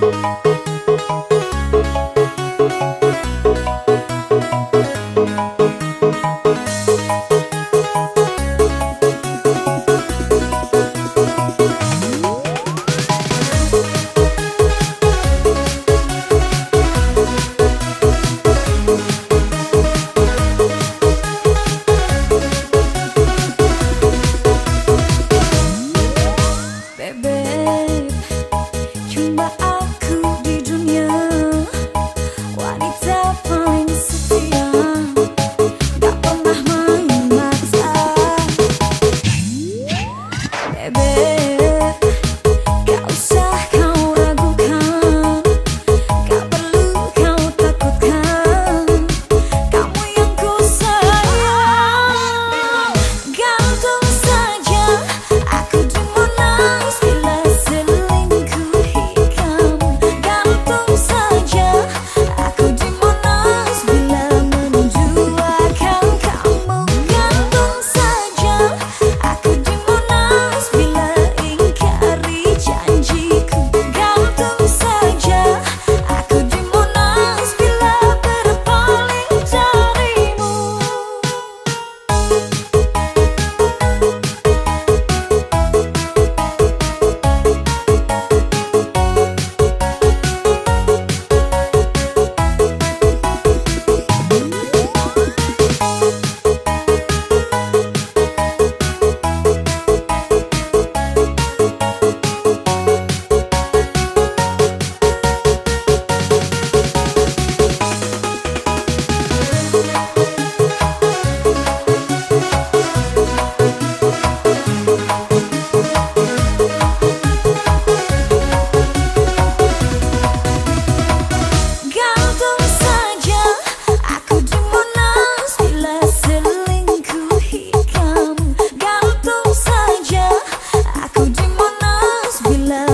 Thank we love.